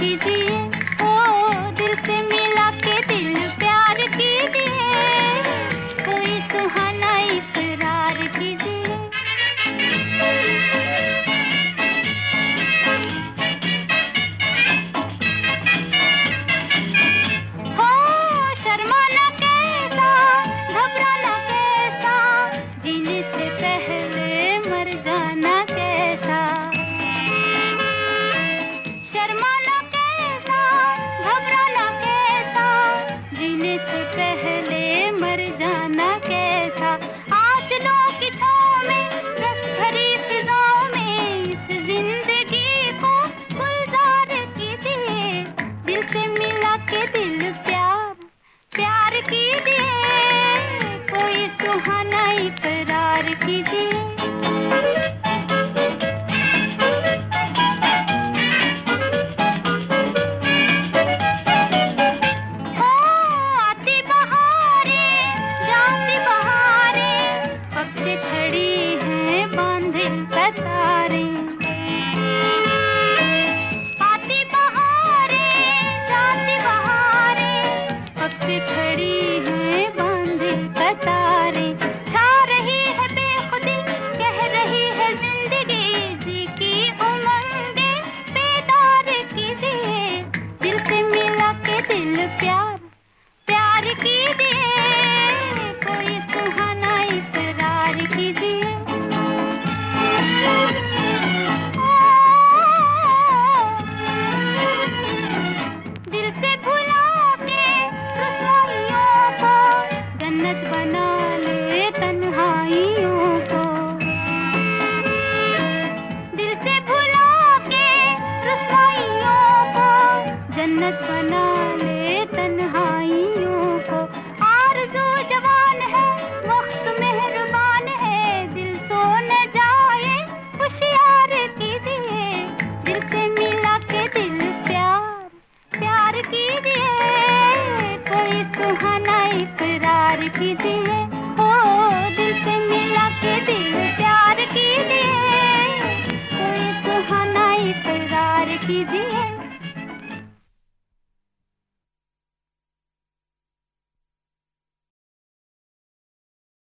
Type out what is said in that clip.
दीजिए प्यार प्यार कीजिए कीजिए कीजिए।